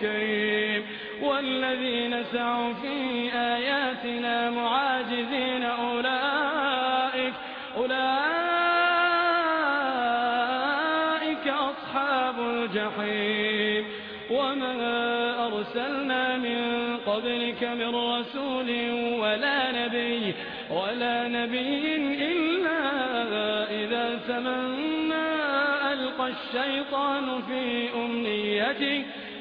كريم والذين سعوا في آياتنا معاجزين أولئك أولئك أصحاب الجحيم. وما أرسلنا من قبلك من رسول ولا نبي ولا نبي إلا إذا تمنى ألقى الشيطان في أمنيته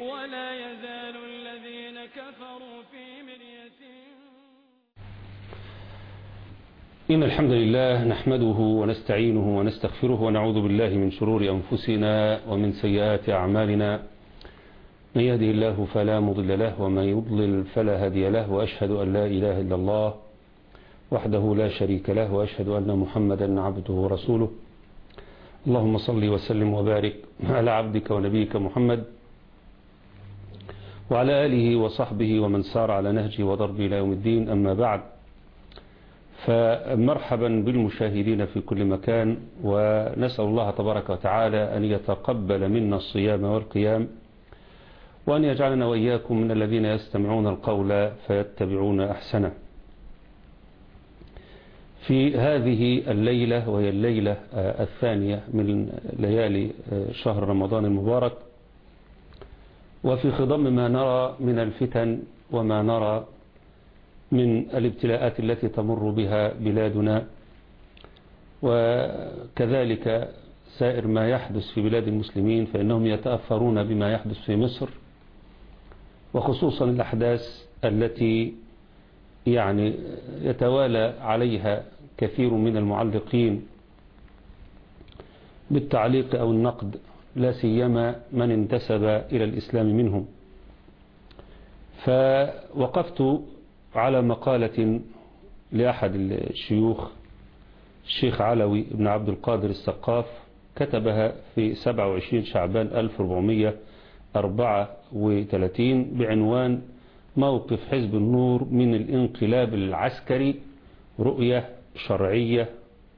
ولا يزال الذين كفروا في مرية. إن الحمد لله نحمده ونستعينه ونستغفره ونعوذ بالله من شرور أنفسنا ومن سيئات أعمالنا. من يهده الله فلا مضل له ومن يضلل فلا هادي له وأشهد أن لا إله إلا الله وحده لا شريك له وأشهد أن محمدا عبده ورسوله. اللهم صل وسلم وبارك على عبدك ونبيك محمد وعلى آله وصحبه ومن سار على نهجه وضربه إلى يوم الدين. أما بعد فمرحبا بالمشاهدين في كل مكان ونسأل الله تبارك وتعالى أن يتقبل منا الصيام والقيام وأن يجعلنا وإياكم من الذين يستمعون القول فيتبعون أحسنه. في هذه الليلة وهي الليلة الثانية من ليالي شهر رمضان المبارك وفي خضم ما نرى من الفتن وما نرى من الابتلاءات التي تمر بها بلادنا. وكذلك سائر ما يحدث في بلاد المسلمين فإنهم يتأثرون بما يحدث في مصر وخصوصا الأحداث التي يعني يتوالى عليها كثير من المعلقين بالتعليق أو النقد لا سيما من انتسب إلى الإسلام منهم. فوقفت على مقالة لأحد الشيوخ الشيخ علوي بن عبد القادر السقاف كتبها في 27 شعبان 1434 بعنوان موقف حزب النور من الانقلاب العسكري رؤية شرعية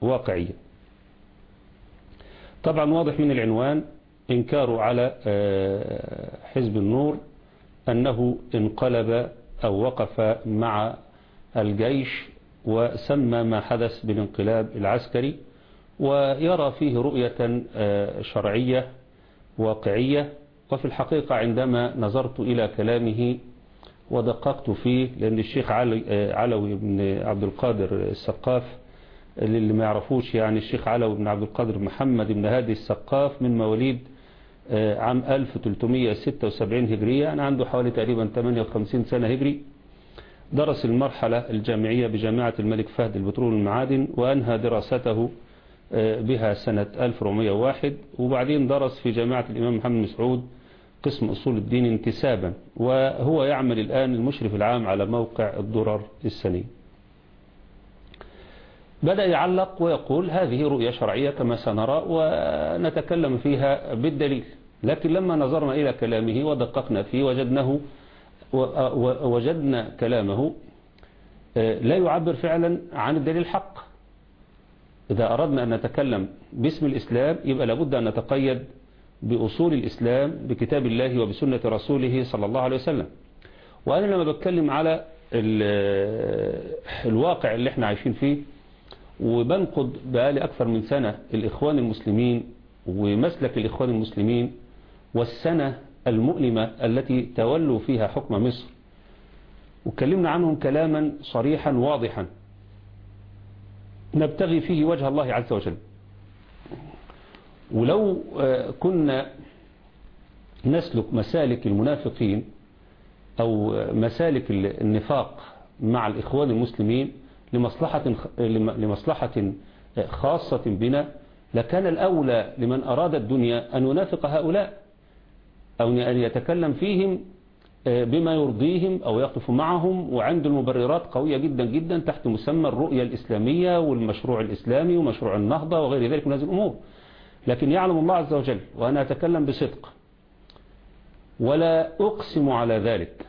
واقعية. طبعا واضح من العنوان إنكار على حزب النور أنه انقلب أو وقف مع الجيش وسمى ما حدث بالانقلاب العسكري ويرى فيه رؤية شرعية واقعية. وفي الحقيقة عندما نظرت إلى كلامه ودققت فيه لأن الشيخ علوي بن عبد القادر السقاف اللي ما يعرفوش يعني الشيخ علوي بن عبد القادر محمد بن هادي السقاف من مواليد عام 1376 هجرية. يعني عنده حوالي تقريبا 58 سنة هجري. درس المرحلة الجامعية بجامعة الملك فهد البترول والمعادن وأنهى دراسته بها سنة 1401 وبعدين درس في جامعة الإمام محمد مسعود قسم أصول الدين انتسابا. وهو يعمل الآن المشرف العام على موقع الدرر السني. بدأ يعلق ويقول هذه رؤية شرعية كما سنرى ونتكلم فيها بالدليل. لكن لما نظرنا إلى كلامه ودققنا فيه وجدناه وجدنا كلامه لا يعبر فعلا عن الدليل الحق. إذا أردنا أن نتكلم باسم الإسلام يبقى لابد أن نتقيد بأصول الإسلام بكتاب الله وبسنة رسوله صلى الله عليه وسلم. وأنا لما بتكلم على الواقع اللي إحنا عايشين فيه وبنقد بقالي أكثر من سنة الإخوان المسلمين ومسلك الإخوان المسلمين والسنة المؤلمة التي تولوا فيها حكم مصر. واتكلمنا عنهم كلاما صريحا واضحا. نبتغي فيه وجه الله عز وجل. ولو كنا نسلك مسالك المنافقين أو مسالك النفاق مع الإخوان المسلمين لمصلحة, لمصلحة خاصة بنا لكان الأولى لمن أراد الدنيا أن ينافق هؤلاء أو أن يتكلم فيهم بما يرضيهم أو يقف معهم وعنده المبررات قوية جدا جدا تحت مسمى الرؤية الإسلامية والمشروع الإسلامي ومشروع النهضة وغير ذلك من هذه الأمور. لكن يعلم الله عز وجل وأنا أتكلم بصدق ولا أقسم على ذلك.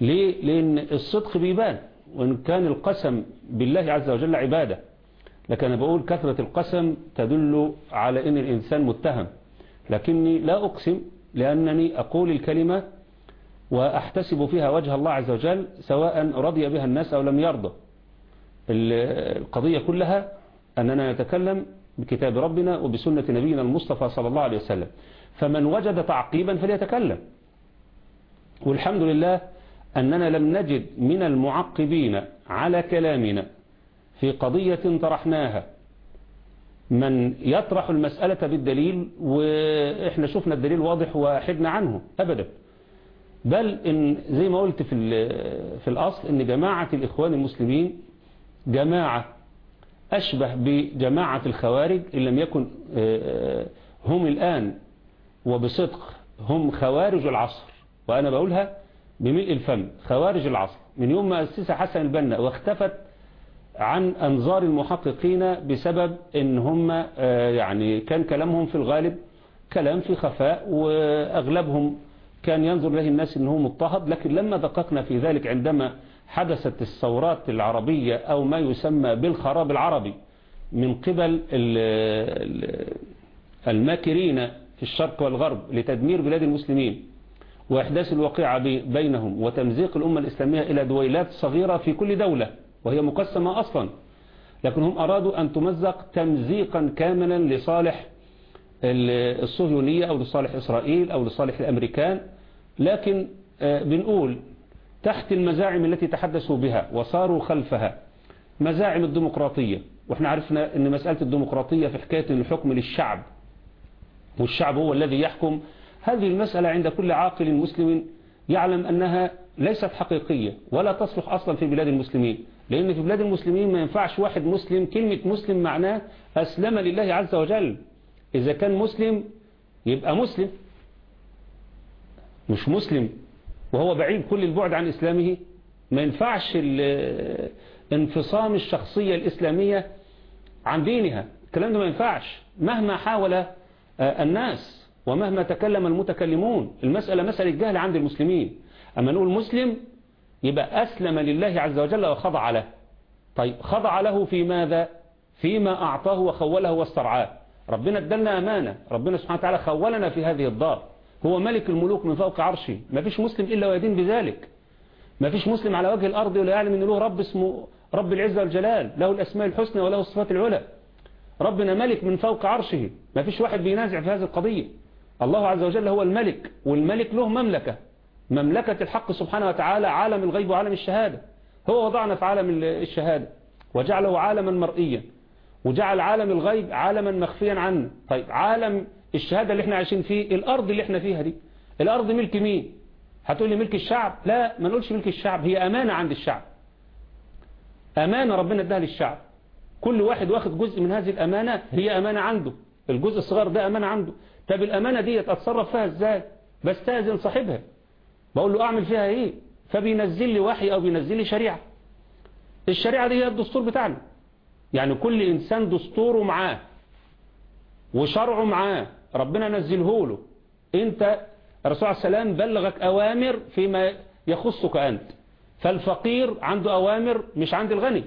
ليه؟ لأن الصدق بيبان. وإن كان القسم بالله عز وجل عبادة لكن أنا بقول كثرة القسم تدل على أن الإنسان متهم. لكني لا أقسم لأنني أقول الكلمة وأحتسب فيها وجه الله عز وجل سواء رضي بها الناس أو لم يرضى. القضية كلها أننا نتكلم بكتاب ربنا وبسنة نبينا المصطفى صلى الله عليه وسلم. فمن وجد تعقيبا فليتكلم. والحمد لله أننا لم نجد من المعقبين على كلامنا في قضية طرحناها. من يطرح المسألة بالدليل وإحنا شفنا الدليل واضح وحدنا عنه أبدا. بل إن زي ما قلت في, في الأصل إن جماعة الإخوان المسلمين جماعة أشبه بجماعة الخوارج إن لم يكن هم الآن وبصدق هم خوارج العصر. وأنا بقولها بملء الفم خوارج العصر من يوم ما أسس حسن البنا واختفت عن أنظار المحققين بسبب إن هم يعني كان كلامهم في الغالب كلام في خفاء وأغلبهم كان ينظر له الناس إنه مضطهد. لكن لما دققنا في ذلك عندما حدثت الثورات العربية أو ما يسمى بالخراب العربي من قبل الماكرين في الشرق والغرب لتدمير بلاد المسلمين وإحداث الوقيعة بينهم وتمزيق الأمة الإسلامية إلى دويلات صغيرة في كل دولة وهي مقسمة أصلا. لكن هم أرادوا أن تمزق تمزيقا كاملا لصالح الصهيونية أو لصالح إسرائيل أو لصالح الأمريكان. لكن بنقول تحت المزاعم التي تحدثوا بها وصاروا خلفها مزاعم الديمقراطية. وإحنا عرفنا إن مسألة الديمقراطية في حكاية الحكم للشعب والشعب هو الذي يحكم هذه المسألة عند كل عاقل مسلم يعلم أنها ليست حقيقية ولا تصلح أصلا في بلاد المسلمين لأن في بلاد المسلمين ما ينفعش واحد مسلم كلمة مسلم معناه أسلم لله عز وجل. إذا كان مسلم يبقى مسلم مش مسلم وهو بعيد كل البعد عن إسلامه. ما ينفعش انفصام الشخصية الإسلامية عن دينها. الكلام ده ما ينفعش. مهما حاول الناس ومهما تكلم المتكلمون المسألة مسألة جهل عند المسلمين. أما نقول مسلم يبقى أسلم لله عز وجل وخضع له. طيب خضع له في ماذا؟ فيما أعطاه وخوله واسترعاه. ربنا ادلنا أمانة. ربنا سبحانه وتعالى خولنا في هذه الدار. هو ملك الملوك من فوق عرشه. ما فيش مسلم إلا ويدين بذلك. ما فيش مسلم على وجه الأرض ولا يعلم أن له رب اسمه رب العزة والجلال له الأسماء الحسنى وله الصفات العلى. ربنا ملك من فوق عرشه. ما فيش واحد بينازع في هذه القضية. الله عز وجل هو الملك والملك له مملكة. مملكة الحق سبحانه وتعالى عالم الغيب وعالم الشهادة. هو وضعنا في عالم الشهادة. وجعله عالما مرئيا. وجعل عالم الغيب عالما مخفيا عنا طيب عالم الشهادة اللي إحنا عايشين فيه الأرض اللي إحنا فيها دي. الأرض ملك مين؟ هتقول لي ملك الشعب؟ لا ما نقولش ملك الشعب. هي أمانة عند الشعب. أمانة ربنا اداها للشعب. كل واحد واخد جزء من هذه الأمانة هي أمانة عنده. الجزء الصغير ده أمانة عنده. طب الأمانة دي أتصرف فيها إزاي؟ بستأذن صاحبها. بقول له أعمل فيها إيه؟ فبينزل لي وحي أو بينزل لي شريعة. الشريعة دي هي الدستور بتاعنا. يعني كل إنسان دستوره معاه. وشرعه معاه. ربنا نزله له. أنت الرسول عليه السلام بلغك أوامر فيما يخصك أنت. فالفقير عنده أوامر مش عند الغني.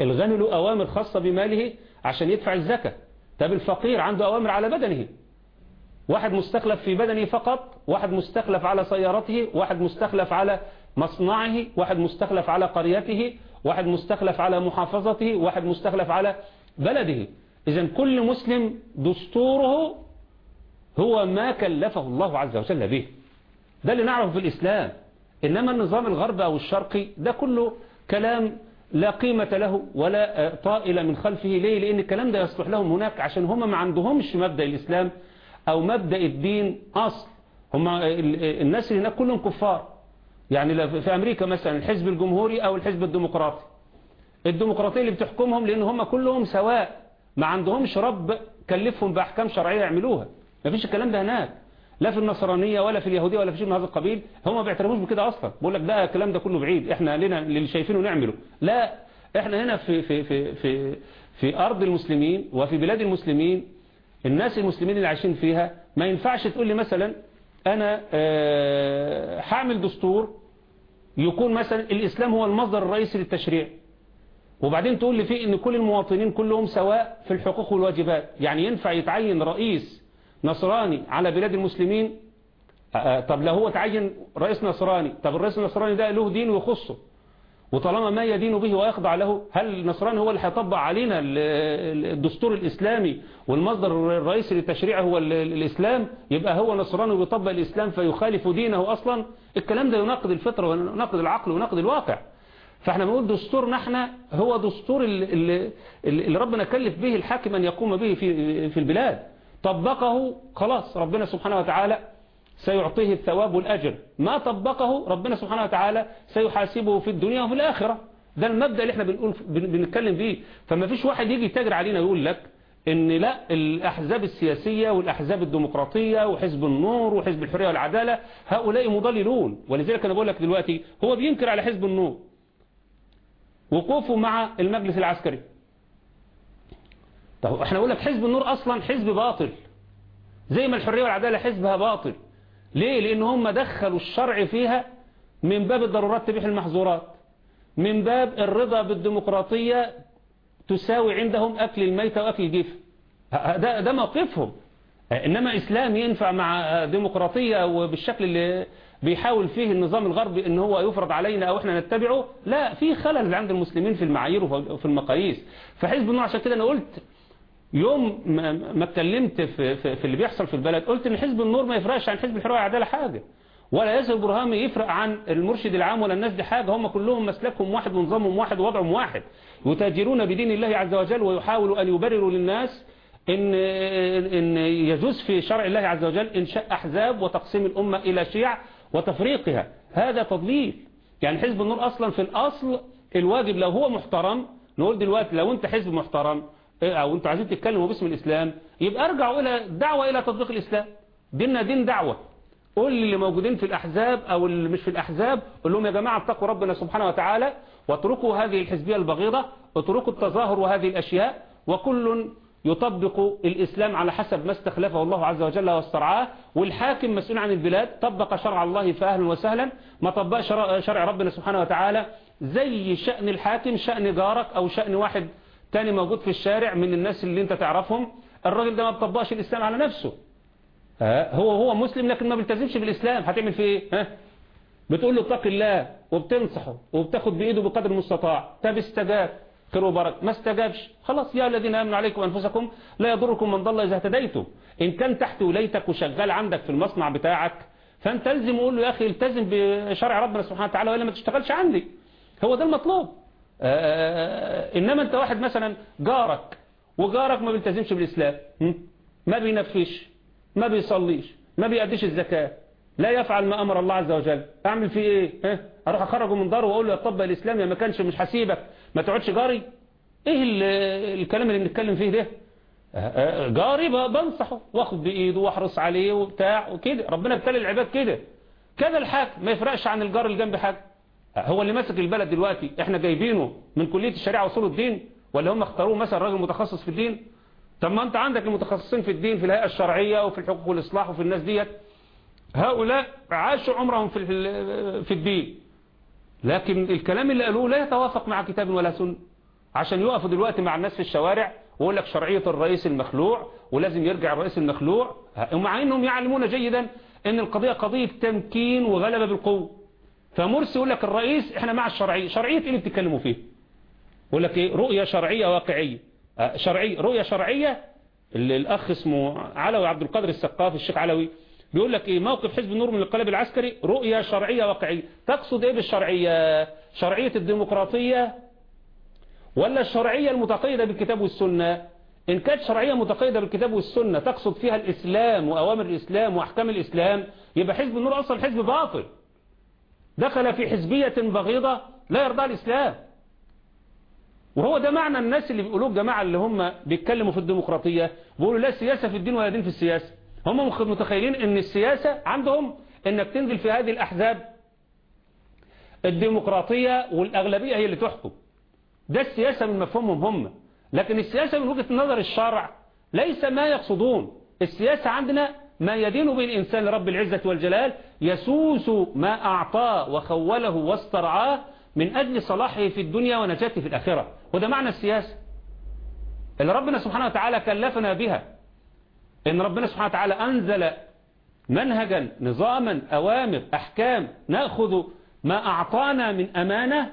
الغني له أوامر خاصة بماله عشان يدفع الزكاة. طب الفقير عنده أوامر على بدنه. واحد مستخلف في بدنه فقط واحد مستخلف على سيارته واحد مستخلف على مصنعه واحد مستخلف على قريته واحد مستخلف على محافظته واحد مستخلف على بلده. إذا كل مسلم دستوره هو ما كلفه الله عز وجل به. ده اللي نعرفه في الإسلام. إنما النظام الغربي أو الشرقي ده كله كلام لا قيمة له ولا طائل من خلفه. ليه؟ لأن الكلام ده يصلح لهم هناك عشان هم ما عندهمش مبدأ الإسلام أو مبدأ الدين أصل. هم الناس اللي هناك كلهم كفار. يعني في أمريكا مثلا الحزب الجمهوري أو الحزب الديمقراطي. الديمقراطية اللي بتحكمهم لأن هم كلهم سواء. ما عندهمش رب كلفهم بأحكام شرعية يعملوها. ما فيش الكلام ده هناك. لا في النصرانية ولا في اليهودية ولا في شيء من هذا القبيل هم ما بيعترفوش بكده أصلا. بقول لك ده الكلام ده كله بعيد. إحنا لنا اللي شايفينه نعمله. لا إحنا هنا في في في في في أرض المسلمين وفي بلاد المسلمين الناس المسلمين اللي عايشين فيها ما ينفعش تقول لي مثلا أنا هعمل دستور يكون مثلا الإسلام هو المصدر الرئيسي للتشريع. وبعدين تقول لي فيه إن كل المواطنين كلهم سواء في الحقوق والواجبات. يعني ينفع يتعين رئيس نصراني على بلاد المسلمين. طب لو هو تعين رئيس نصراني طب الرئيس النصراني ده له دين ويخصه وطالما ما يدين به ويخضع له هل النصراني هو اللي هيطبق علينا الدستور الإسلامي والمصدر الرئيسي للتشريع هو الإسلام؟ يبقى هو نصراني ويطبق الإسلام فيخالف دينه أصلا؟ الكلام ده يناقض الفطرة ويناقض العقل ويناقض الواقع. فإحنا بنقول دستورنا إحنا هو دستور اللي, اللي ربنا كلف به الحاكم أن يقوم به في في البلاد. طبقه خلاص ربنا سبحانه وتعالى سيعطيه الثواب والأجر. ما طبقه ربنا سبحانه وتعالى سيحاسبه في الدنيا وفي الآخرة. ده المبدأ اللي إحنا بنقول بنتكلم فيه فما فيش واحد يجي يتاجر علينا يقول لك إن لا الأحزاب السياسية والأحزاب الديمقراطية وحزب النور وحزب الحرية والعدالة هؤلاء مضللون. ولذلك أنا بقول لك دلوقتي هو بينكر على حزب النور. وقوفه مع المجلس العسكري. طب إحنا نقول لك حزب النور أصلا حزب باطل. زي ما الحرية والعدالة حزبها باطل. ليه؟ لأن هم دخلوا الشرع فيها من باب الضرورات تبيح المحظورات. من باب الرضا بالديمقراطية تساوي عندهم أكل الميتة وأكل الجيف. ده, ده موقفهم. إنما إسلام ينفع مع ديمقراطية وبالشكل اللي بيحاول فيه النظام الغربي إن هو يفرض علينا أو إحنا نتبعه لا في خلل عند المسلمين في المعايير وفي المقاييس. فحزب النور عشان كده أنا قلت يوم ما اتكلمت في, في, في اللي بيحصل في البلد قلت إن حزب النور ما يفرقش عن حزب الحرية والعدالة حاجة ولا ياسر برهامي يفرق عن المرشد العام ولا الناس دي حاجة هم كلهم مسلكهم واحد ونظامهم واحد ووضعهم واحد. يتاجرون بدين الله عز وجل ويحاولوا أن يبرروا للناس إن, إن يجوز في شرع الله عز وجل إنشاء أحزاب وتقسيم الأمة إلى شيع وتفريقها. هذا تضليل. يعني حزب النور أصلا في الأصل الواجب لو هو محترم نقول دلوقتي لو أنت حزب محترم أو أنتوا عايزين تتكلموا باسم الإسلام يبقى أرجعوا إلى دعوة إلى تطبيق الإسلام. ديننا دين دعوة. قول اللي موجودين في الأحزاب أو اللي مش في الأحزاب قول لهم يا جماعة اتقوا ربنا سبحانه وتعالى واتركوا هذه الحزبية البغيضة اتركوا التظاهر وهذه الأشياء وكل يطبق الإسلام على حسب ما استخلفه الله عز وجل واسترعاه. والحاكم مسؤول عن البلاد طبق شرع الله فأهلا وسهلا. ما طبق شرع ربنا سبحانه وتعالى زي شأن الحاكم شأن جارك أو شأن واحد تاني موجود في الشارع من الناس اللي انت تعرفهم الراجل ده ما بطبقش الإسلام على نفسه. هو هو مسلم لكن ما بيلتزمش بالإسلام. هتعمل فيه إيه؟ ها؟ بتقول له اتق الله وبتنصحه وبتاخد بإيده بقدر المستطاع. طب استجاب. خير وبركة. ما استجابش. خلاص يا الذين آمنوا عليكم أنفسكم لا يضركم من ضل إذا اهتديتم. إن كان تحت ولايتك وشغال عندك في المصنع بتاعك فأنت ألزم وقول له يا أخي التزم بشرع ربنا سبحانه وتعالى وإلا ما تشتغلش عندي. هو ده المطلوب. إنما أنت واحد مثلا جارك وجارك ما بيلتزمش بالإسلام ما بينفش ما بيصليش ما بيأديش الزكاة لا يفعل ما أمر الله عز وجل. أعمل فيه إيه؟ ها؟ أروح أخرجه من داره وأقول له يطبق الإسلام يا ما كانش مش هسيبك. ما تقعدش جاري؟ إيه الكلام اللي بنتكلم فيه ده؟ جاري بنصحه واخد بإيده وأحرص عليه وبتاع وكده. ربنا ابتلي العباد كده. كذا الحاكم ما يفرقش عن الجار اللي جنب حاجة هو اللي ماسك البلد دلوقتي. إحنا جايبينه من كلية الشريعة وصول الدين ولا هم اختاروه مثلا راجل متخصص في الدين؟ طب ما أنت عندك المتخصصين في الدين في الهيئة الشرعية وفي الحقوق والإصلاح وفي الناس ديت. هؤلاء عاشوا عمرهم في في الدين. لكن الكلام اللي قالوه لا يتوافق مع كتاب ولا سنة. عشان يقفوا دلوقتي مع الناس في الشوارع ويقول لك شرعية الرئيس المخلوع ولازم يرجع الرئيس المخلوع. ومع إنهم يعلمون جيدا إن القضية قضية تمكين وغلبة بالقوة. فمرسي يقول لك الرئيس إحنا مع الشرعية شرعية إيه اللي بتتكلموا فيه. يقول لك إيه؟ رؤية شرعية واقعية. شرعية رؤية شرعية اللي الأخ اسمه علوي عبد القادر السقاف الشيخ علوي بيقول لك إيه؟ موقف حزب النور من الانقلاب العسكري رؤية شرعية واقعية. تقصد إيه بالشرعية؟ شرعية الديمقراطية ولا الشرعية المتقيدة بالكتاب والسنة؟ إن كانت شرعية متقيدة بالكتاب والسنة تقصد فيها الإسلام وأوامر الإسلام وأحكام الإسلام يبقى حزب النور أصلا حزب باطل. دخل في حزبية بغيضة لا يرضى الإسلام. وهو ده معنى الناس اللي بيقولوه الجماعة اللي هم بيتكلموا في الديمقراطية بيقولوا لا سياسة في الدين ولا دين في السياسة. هم متخيلين إن السياسة عندهم إنك تنزل في هذه الأحزاب. الديمقراطية والأغلبية هي اللي تحكم. ده السياسة من مفهومهم هم. لكن السياسة من وجهة نظر الشرع ليس ما يقصدون. السياسة عندنا ما يدين به الإنسان رب العزة والجلال يسوس ما أعطاه وخوله واسترعاه من أجل صلاحه في الدنيا ونجاته في الآخرة. وده معنى السياسة. اللي ربنا سبحانه وتعالى كلفنا بها. إن ربنا سبحانه وتعالى أنزل منهجا نظاما أوامر أحكام نأخذ ما أعطانا من أمانة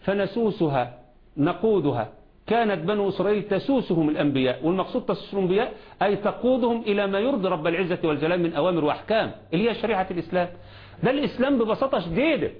فنسوسها نقودها. كانت بنو إسرائيل تسوسهم الأنبياء والمقصود تسوسهم الأنبياء أي تقودهم إلى ما يرضي رب العزة والجلال من أوامر وأحكام اللي هي شريعة الإسلام. ده الإسلام ببساطة شديدة.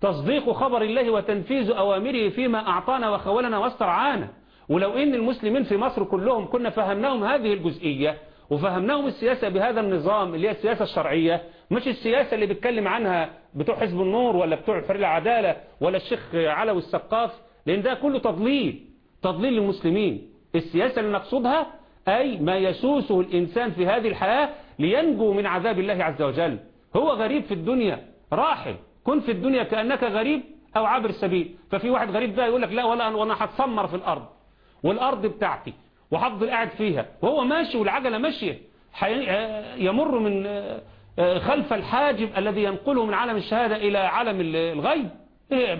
تصديق خبر الله وتنفيذ أوامره فيما أعطانا وخولنا واسترعانا. ولو إن المسلمين في مصر كلهم كنا فهمناهم هذه الجزئية وفهمناهم السياسة بهذا النظام اللي هي السياسة الشرعية مش السياسة اللي بيتكلم عنها بتوع حزب النور ولا بتوع فريق العدالة ولا الشيخ علوي السقاف لأن ده كله تضليل. تضليل للمسلمين السياسة اللي نقصدها أي ما يسوسه الإنسان في هذه الحياة لينجو من عذاب الله عز وجل. هو غريب في الدنيا راحل. كن في الدنيا كأنك غريب أو عابر سبيل. ففي واحد غريب بقى يقول لك لا ولا وأنا هتسمر في الأرض. والأرض بتاعتي وهفضل قاعد فيها. وهو ماشي والعجلة ماشية. يمر من خلف الحاجب الذي ينقله من عالم الشهادة إلى عالم الغيب.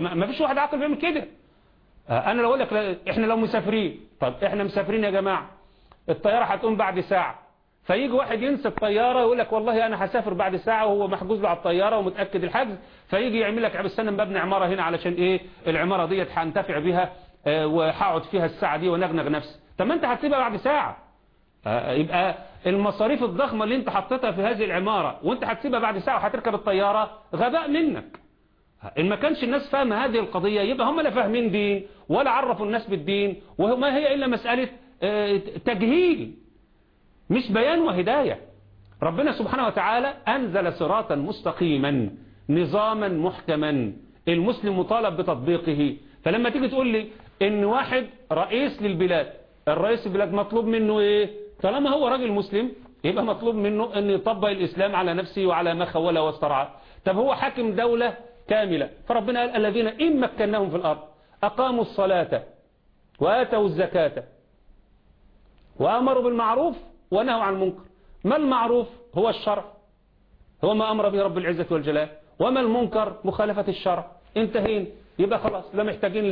ما فيش واحد عاقل بيعمل كده. أنا لو أقول لك إحنا لو مسافرين طب إحنا مسافرين يا جماعة الطيارة هتقوم بعد ساعة. فيجي واحد ينسى الطيارة ويقول لك والله أنا هسافر بعد ساعة وهو محجوز له على الطيارة ومتأكد الحجز. فيجي يعمل لك استنى مبني عمارة هنا علشان إيه؟ العمارة ديت هنتفع بها آه وهقعد فيها الساعة دي ونغنغ نفسي. طب ما أنت هتسيبها بعد ساعة. آه يبقى المصاريف الضخمة اللي أنت حطيتها في هذه العمارة وأنت هتسيبها بعد ساعة وهتركب الطيارة غباء منك. إن ما كانش الناس فاهمة هذه القضية يبقى هم لا فاهمين دين ولا عرفوا الناس بالدين وما هي إلا مسألة تجهيل مش بيان وهداية. ربنا سبحانه وتعالى أنزل صراطا مستقيما نظاما محكما. المسلم مطالب بتطبيقه. فلما تيجي تقول لي إن واحد رئيس للبلاد الرئيس البلاد مطلوب منه إيه؟ طالما هو راجل مسلم يبقى مطلوب منه أن يطبق الإسلام على نفسه وعلى ما خولة واسترعاه طب هو حاكم دولة كاملة. فربنا قال الذين إن مكناهم في الأرض أقاموا الصلاة وآتوا الزكاة وأمروا بالمعروف ونهوا عن المنكر. ما المعروف؟ هو الشرع. هو ما أمر به رب العزة والجلال. وما المنكر؟ مخالفة الشرع. انتهين يبقى خلاص لا محتاجين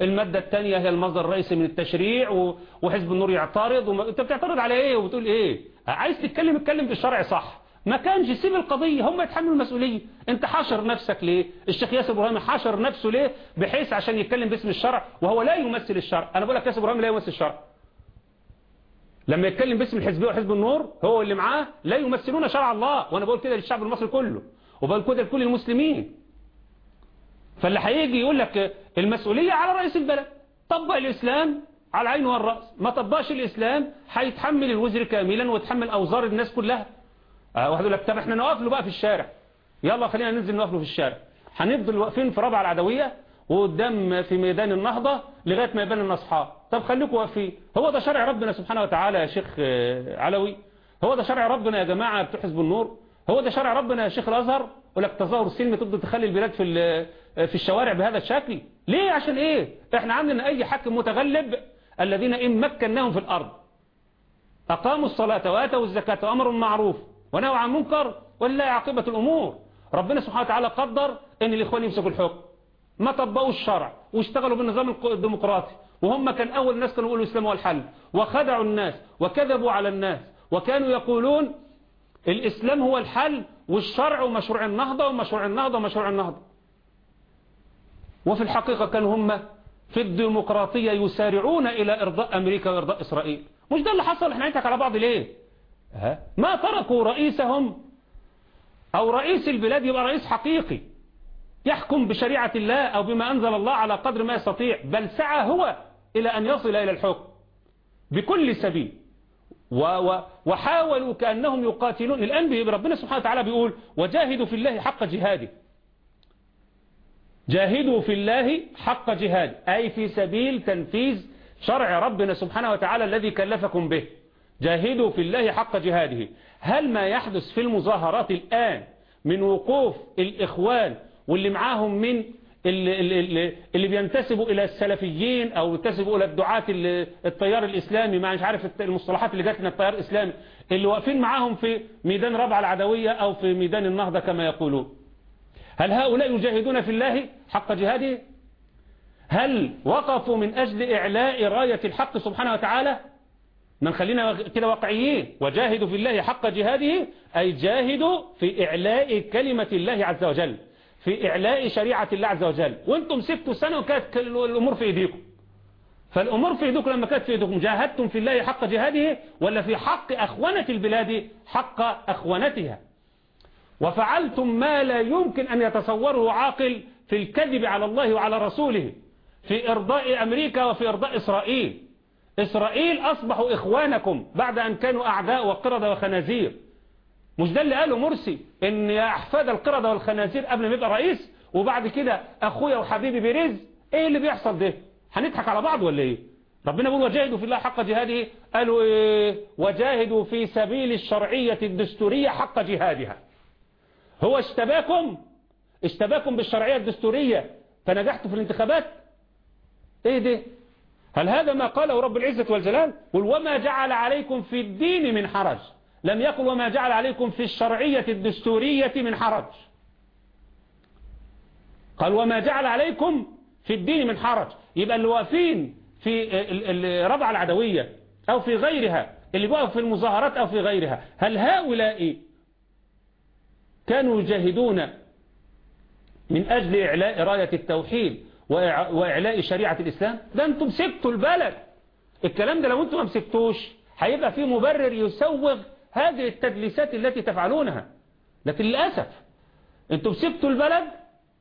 المادة الثانية هي المصدر الرئيسي من التشريع وحزب النور يعترض. وما... انت بتعترض على إيه؟ وبتقول إيه؟ عايز تتكلم اتكلم بالشرع صح. ما كانش سيب القضية هم يتحملوا المسؤولية. انت حاشر نفسك ليه؟ الشيخ ياسر إبراهيم حاشر نفسه ليه؟ بحيث عشان يتكلم باسم الشرع وهو لا يمثل الشرع. أنا بقول لك ياسر إبراهيم لا يمثل الشرع. لما يتكلم باسم الحزبية وحزب النور هو اللي معاه لا يمثلون شرع الله. وأنا بقول كده للشعب المصري كله. وبقول كده لكل المسلمين. فاللي هيجي يقول لك المسؤولية على رئيس البلد. طبق الإسلام على العين والرأس. ما طبقش الإسلام هيتحمل الوزر كاملا ويتحمل أوزار الناس كلها. واحد يقول لك طب إحنا نقف له بقى في الشارع. يلا خلينا ننزل نقف له في الشارع. هنفضل واقفين في رابعة العدوية وقدام في ميدان النهضة لغاية ما يبان لنا طب خليكم واقفين. هو ده شرع ربنا سبحانه وتعالى يا شيخ علوي؟ هو ده شرع ربنا يا جماعة بتوع حزب النور؟ هو ده شرع ربنا يا شيخ الأزهر؟ يقول لك تظاهر سلمي تفضل تخلي البلاد في في الشوارع بهذا الشكل. ليه؟ عشان إيه؟ إحنا عندنا أي حاكم متغلب الذين إن مكناهم في الأرض. أقاموا الصلاة وآتوا الزكاة وامروا بالمعروف. ونهوا عن منكر ولله عاقبة الأمور. ربنا سبحانه وتعالى قدر أن الإخوان يمسكوا الحكم. ما طبقوا الشرع واشتغلوا بالنظام الديمقراطي. وهم كان أول الناس كانوا يقولوا الإسلام هو الحل. وخدعوا الناس وكذبوا على الناس وكانوا يقولون الإسلام هو الحل والشرع ومشروع النهضة ومشروع النهضة ومشروع النهضة. وفي الحقيقة كانوا هم في الديمقراطية يسارعون إلى إرضاء أمريكا وإرضاء إسرائيل. مش ده اللي حصل؟ إحنا نضحك على بعض ليه؟ ما تركوا رئيسهم أو رئيس البلاد يبقى رئيس حقيقي يحكم بشريعة الله أو بما أنزل الله على قدر ما يستطيع بل سعى هو إلى أن يصل إلى الحكم بكل سبيل. و وحاولوا كأنهم يقاتلون. الآن ربنا سبحانه وتعالى بيقول وجاهدوا في الله حق جهاده. جاهدوا في الله حق جهاد أي في سبيل تنفيذ شرع ربنا سبحانه وتعالى الذي كلفكم به. جاهدوا في الله حق جهاده. هل ما يحدث في المظاهرات الآن من وقوف الإخوان واللي معاهم من اللي, اللي, اللي بينتسبوا إلى السلفيين أو ينتسبوا إلى الدعاة التيار الإسلامي ما مش عارف المصطلحات اللي جات من التيار الإسلامي اللي واقفين معاهم في ميدان ربع العدوية أو في ميدان النهضة كما يقولون. هل هؤلاء يجاهدون في الله حق جهاده؟ هل وقفوا من أجل إعلاء راية الحق سبحانه وتعالى؟ من خلينا كده واقعيين. وجاهدوا في الله حق جهاده أي جاهدوا في إعلاء كلمة الله عز وجل في إعلاء شريعة الله عز وجل. وأنتم سبتوا سنة وكانت الأمور في إيديكم. فالأمور في إيديكم لما كانت في إيديكم. جاهدتم في الله حق جهاده ولا في حق أخونة البلاد حق أخونتها وفعلتم ما لا يمكن أن يتصوره عاقل في الكذب على الله وعلى رسوله في إرضاء أمريكا وفي إرضاء إسرائيل. إسرائيل أصبحوا إخوانكم بعد أن كانوا أعداء وقردة وخنازير مش ده اللي قاله مرسي؟ إن يا أحفاد القردة والخنازير قبل ما يبقى رئيس وبعد كده أخويا وحبيبي بيريز. إيه اللي بيحصل ده؟ هنضحك على بعض ولا إيه؟ ربنا بيقول وجاهدوا في الله حق جهاده. قالوا إيه؟ وجاهدوا في سبيل الشرعية الدستورية حق جهادها. هو اشتباكم؟ اشتباكم بالشرعية الدستورية. فنجحتوا في الانتخابات؟ إيه ده؟ هل هذا ما قاله رب العزة والجلال؟ قل وما جعل عليكم في الدين من حرج. لم يقل وما جعل عليكم في الشرعية الدستورية من حرج. قال وما جعل عليكم في الدين من حرج. يبقى اللي واقفين في الربع العدوية أو في غيرها اللي بقوا في المظاهرات أو في غيرها. هل هؤلاء كانوا يجاهدون من أجل إعلاء راية التوحيد وإعلاء شريعة الإسلام؟ ده أنتم سبتوا البلد. الكلام ده لو أنتم ما مسكتوش هيبقى فيه مبرر يسوغ هذه التدليسات التي تفعلونها. لكن للأسف أنتم سبتوا البلد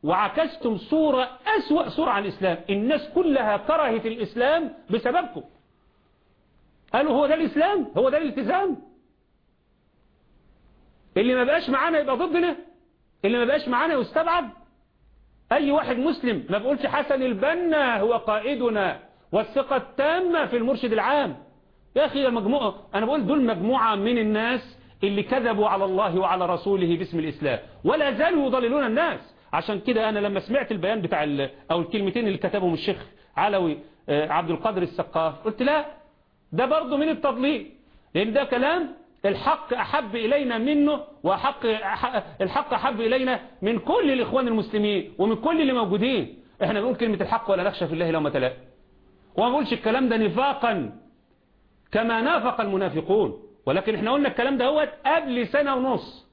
وعكستم صورة أسوأ صورة عن الإسلام. الناس كلها كرهت الإسلام بسببكم. قالوا هو ده الإسلام؟ هو ده الالتزام؟ اللي ما بقاش معانا يبقى ضدنا؟ اللي ما بقاش معانا يستبعد؟ أي واحد مسلم ما بقولش حسن البنا هو قائدنا والثقة التامة في المرشد العام. يا أخي مجموعة أنا بقول دول مجموعة من الناس اللي كذبوا على الله وعلى رسوله باسم الإسلام ولا زالوا يضللون الناس. عشان كده أنا لما سمعت البيان بتاع أو الكلمتين اللي كتبهم الشيخ علوي عبد القادر السقاف قلت لا ده برضه من التضليل لأن ده كلام الحق أحب إلينا منه وحق الحق أحب إلينا من كل الإخوان المسلمين ومن كل اللي موجودين. إحنا بنقول كلمة الحق ولا نخشى في الله لو تلاء وما بقولش الكلام ده نفاقا كما نافق المنافقون. ولكن إحنا قلنا الكلام ده هو قبل سنة ونص.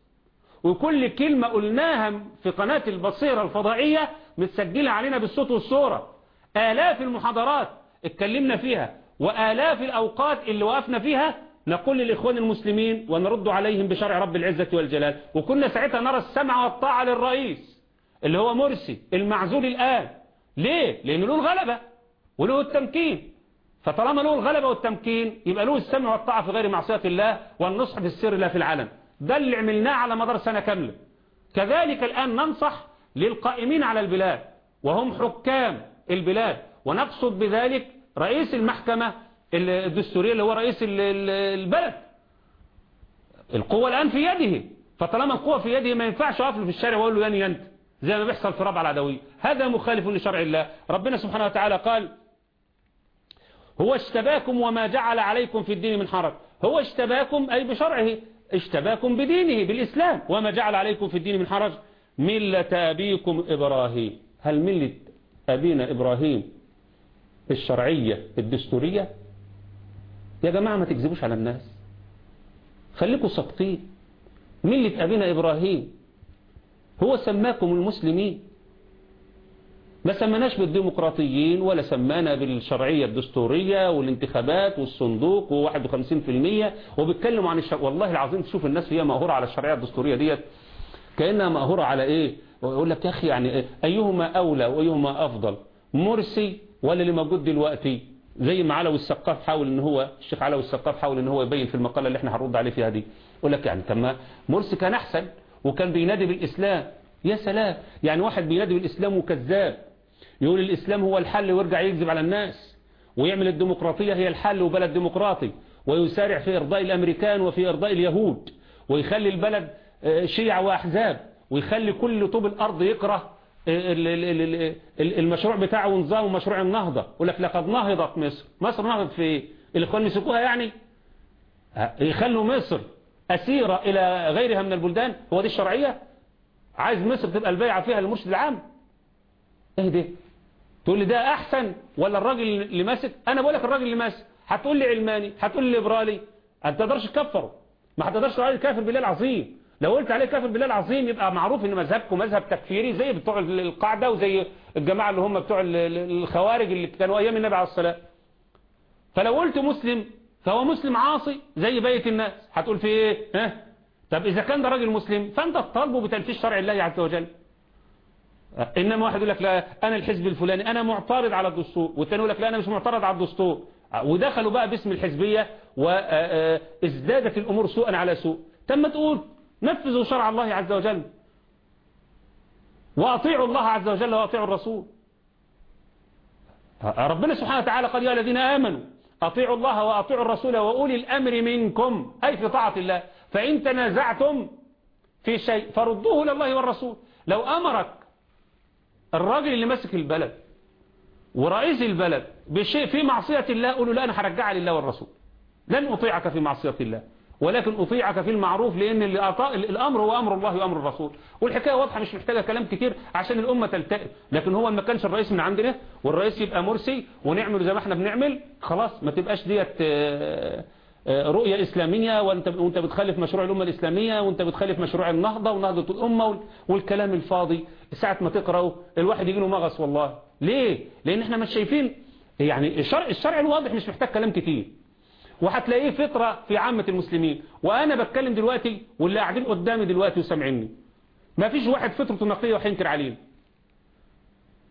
وكل كلمة قلناها في قناة البصيرة الفضائية متسجلة علينا بالصوت والصورة. آلاف المحاضرات اتكلمنا فيها وآلاف الأوقات اللي وقفنا فيها نقول للإخوان المسلمين ونرد عليهم بشرع رب العزة والجلال وكنا ساعتها نرى السمع والطاعة للرئيس اللي هو مرسي المعزول الآن. ليه؟ لأنه له الغلبة وله التمكين. فطالما له الغلبة والتمكين يبقى له السمع والطاعة في غير معصية الله والنصح في السر لا في العلن ده اللي عملناه على مدار سنة كاملة. كذلك الآن ننصح للقائمين على البلاد وهم حكام البلاد. ونقصد بذلك رئيس المحكمة الدستورية اللي هو رئيس البلد. القوة الآن في يده. فطالما القوة في يده ما ينفعش أقفل في الشارع وأقول له يني أنت زي ما بيحصل في ربع العدوية هذا مخالف لشرع الله. ربنا سبحانه وتعالى قال هو اشتباكم وما جعل عليكم في الدين من حرج. هو اشتباكم أي بشرعه اشتباكم بدينه بالإسلام. وما جعل عليكم في الدين من حرج. ملة أبيكم إبراهيم. هل ملة أبينا إبراهيم الشرعية الدستورية؟ يا جماعة ما تكذبوش على الناس. خليكم صادقين. ملة أبينا إبراهيم. هو سماكم المسلمين. ما سمناش بالديمقراطيين ولا سمانا بالشرعية الدستورية والانتخابات والصندوق و51% وبيتكلموا عن الشرع والله العظيم تشوف الناس هي مأهورة على الشرعية الدستورية ديت. كأنها مأهورة على إيه؟ ويقول لك يا أخي يعني إيه؟ أيهما أولى وأيهما أفضل مرسي ولا اللي موجود دلوقتي؟ زي ما علوي السقاف حاول إن هو الشيخ علوي السقاف حاول إن هو يبين في المقالة اللي إحنا هنرد عليه فيها دي. يقول لك يعني طب مرسي كان أحسن وكان بينادي بالإسلام. يا سلام! يعني واحد بينادي بالإسلام وكذاب. يقول الإسلام هو الحل ويرجع يكذب على الناس. ويعمل الديمقراطية هي الحل وبلد ديمقراطي. ويسارع في إرضاء الأمريكان وفي إرضاء اليهود. ويخلي البلد شيع وأحزاب. ويخلي كل طوب الأرض يكره المشروع بتاعه ونظامه مشروع النهضة. يقول لك لقد نهضت مصر. مصر نهضت في إيه الإخوان مسكوها يعني. يخلوا مصر أسيرة إلى غيرها من البلدان. هو دي الشرعية. عايز مصر تبقى البيعة فيها للمرشد العام. إيه ده؟ تقول لي ده أحسن ولا الراجل اللي ماسك؟ أنا بقول لك الراجل اللي ماسك. هتقول لي علماني هتقول لي ليبرالي. انت تقدرش تكفره. ما هتقدرش تقول عليه كافر بالله العظيم. لو قلت عليه كافر بالله العظيم يبقى معروف إن مذهبكم مذهب تكفيري زي بتوع القاعدة وزي الجماعة اللي هم بتوع الخوارج اللي كانوا أيام النبي عليه الصلاة فلو قلت مسلم فهو مسلم عاصي زي بقية الناس. هتقول في إيه؟ ها؟ طب إذا كان ده راجل مسلم فأنت تطالبه بتنفيذ شرع الله عز وجل. إنما واحد يقول لك لا أنا الحزب الفلاني أنا معترض على الدستور. والتاني يقول لك لا أنا مش معترض على الدستور. ودخلوا بقى باسم الحزبية وازدادت الأمور سوءا على سوء. تم تقول نفذوا شرع الله عز وجل. وأطيعوا الله عز وجل وأطيعوا الرسول. ربنا سبحانه وتعالى قال يا الذين آمنوا أطيعوا الله وأطيعوا الرسول وأولي الأمر منكم أي في طاعة الله. فإن تنازعتم في شيء فردوه لله والرسول. لو أمرك الراجل اللي ماسك البلد ورئيس البلد بشيء في معصية الله قولوا لا أنا هرجعها لله والرسول. لن أطيعك في معصية الله. ولكن أطيعك في المعروف لأن الأمر هو أمر الله وأمر الرسول. والحكاية واضحة مش محتاجة كلام كتير عشان الأمة تلتئم. لكن هو ما كانش الرئيس من عندنا والرئيس يبقى مرسي ونعمل زي ما إحنا بنعمل خلاص ما تبقاش ديت رؤية إسلامية وانت وأنت بتخالف مشروع الأمة الإسلامية وأنت بتخالف مشروع النهضة ونهضة الأمة والكلام الفاضي. ساعة ما تقرأه الواحد يجي له مغص والله. ليه؟ لأن إحنا مش شايفين يعني الشرع, الشرع الواضح مش محتاج كلام كتير. وهتلاقيه فطرة في عامة المسلمين. وأنا بتكلم دلوقتي واللي قاعدين قدامي دلوقتي وسامعيني. ما فيش واحد فطرته نقية وهينكر علينا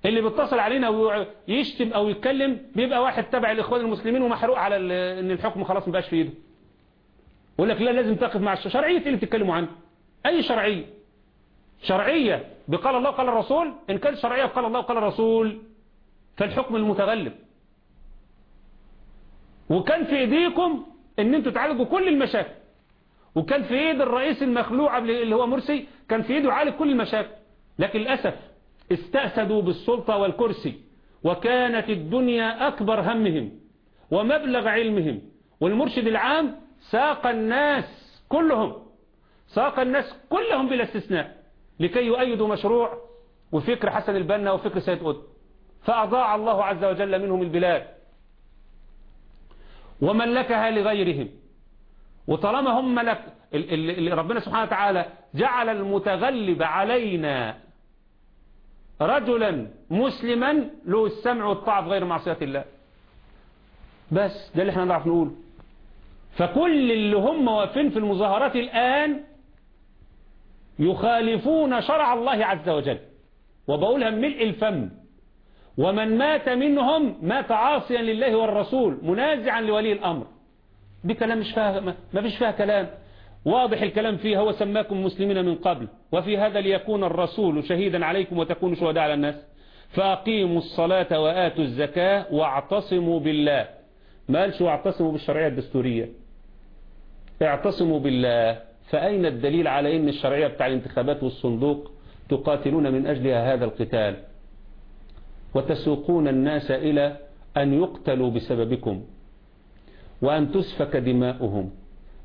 اللي بيتصل علينا ويشتم أو يتكلم بيبقى واحد تبع الإخوان المسلمين ومحروق على إن الحكم خلاص ما بقاش في إيده. يقول لك لا لازم تقف مع الشرعيه اللي بتتكلموا عنها أي شرعية؟ شرعية بقال الله وقال الرسول إن كانت شرعية بقال الله وقال الرسول فالحكم المتغلب. وكان في ايديكم ان أنتوا تعالجوا كل المشاكل. وكان في ايد الرئيس المخلوع اللي هو مرسي كان في ايده يعالج كل المشاكل. لكن للأسف استأسدوا بالسلطة والكرسي وكانت الدنيا أكبر همهم ومبلغ علمهم. والمرشد العام ساق الناس كلهم ساق الناس كلهم بلا استثناء لكي يؤيدوا مشروع وفكر حسن البنا وفكر سيد قطب. فأضاع الله عز وجل منهم البلاد. وملكها لغيرهم. وطالما هم ملك ربنا سبحانه وتعالى جعل المتغلب علينا رجلا مسلما له السمع والطاعة في غير معصية الله. بس ده اللي إحنا نعرف نقول. فكل اللي هم واقفين في المظاهرات الآن يخالفون شرع الله عز وجل. وبقولها ملء الفم. ومن مات منهم مات عاصيا لله والرسول منازعا لولي الأمر. دي كلام مش فيها ما فيش فيها كلام. واضح الكلام فيه هو سماكم مسلمين من قبل. وفي هذا ليكون الرسول شهيدا عليكم وتكونوا شهداء على الناس. فأقيموا الصلاة وآتوا الزكاة واعتصموا بالله. ما قالش واعتصموا بالشرعية الدستورية. اعتصموا بالله. فأين الدليل على أن الشرعية بتاع الانتخابات والصندوق تقاتلون من أجلها هذا القتال؟ وتسوقون الناس إلى أن يقتلوا بسببكم وأن تسفك دماؤهم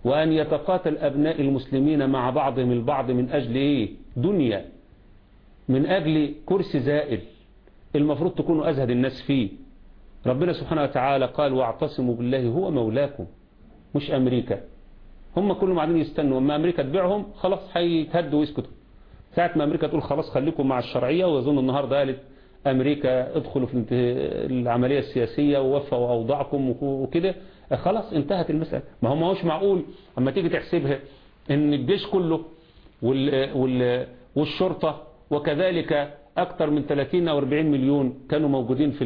وأن يتقاتل أبناء المسلمين مع بعضهم البعض من أجل إيه؟ دنيا. من أجل كرسي زائل المفروض تكونوا أزهد الناس فيه. ربنا سبحانه وتعالى قال واعتصموا بالله هو مولاكم مش أمريكا. هم كلهم قاعدين يستنوا أما أمريكا تبيعهم خلاص هيتهدوا ويسكتوا. ساعة ما أمريكا تقول خلاص خليكم مع الشرعية ويظن النهاردة قالت أمريكا ادخلوا في العملية السياسية ووفوا أوضاعكم وكده خلاص انتهت المسألة. ما هو ما هوش معقول. أما تيجي تحسبها إن الجيش كله وال وال والشرطة وكذلك أكثر من 30 أو 40 مليون كانوا موجودين في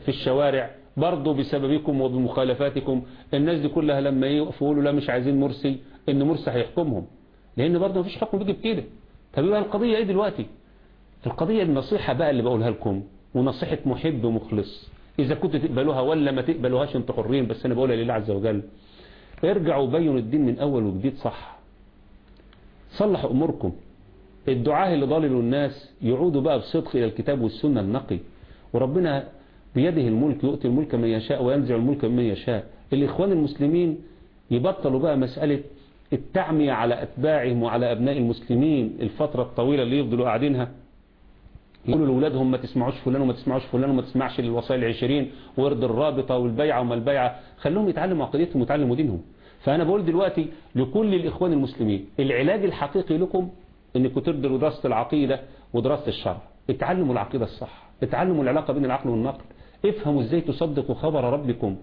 في الشوارع برضه بسببكم وبمخالفاتكم. الناس دي كلها لما يقفوا يقولوا لا مش عايزين مرسي إن مرسي هيحكمهم. لأن برضه مفيش حكم بيجي بكده. طب يبقى القضية إيه دلوقتي؟ القضية النصيحة بقى اللي بقولها لكم ونصيحة محب ومخلص إذا كنتوا تقبلوها ولا ما تقبلوهاش أنتوا حرين بس أنا بقولها لله عز وجل. ارجعوا بينوا الدين من أول وجديد صح. صلحوا أموركم. الدعاء اللي ضللوا الناس يعودوا بقى بصدق إلى الكتاب والسنة النقي. وربنا بيده الملك يؤتي الملك من يشاء وينزع الملك من يشاء. الإخوان المسلمين يبطلوا بقى مسألة التعمية على أتباعهم وعلى أبناء المسلمين الفترة الطويلة اللي يفضلوا قاعدينها. يقولوا لأولادهم ما تسمعوش فلان وما تسمعوش فلان وما تسمعش للوصايا العشرين وارض الرابطة والبيعة وما البيعة. خلوهم يتعلموا عقيدتهم ويتعلموا دينهم. فأنا بقول دلوقتي لكل الإخوان المسلمين العلاج الحقيقي لكم إنكم تدروا دراسة العقيدة ودراسة الشرع. اتعلموا العقيدة الصح. اتعلموا العلاقة بين العقل والنقل. افهموا إزاي تصدقوا خبر ربكم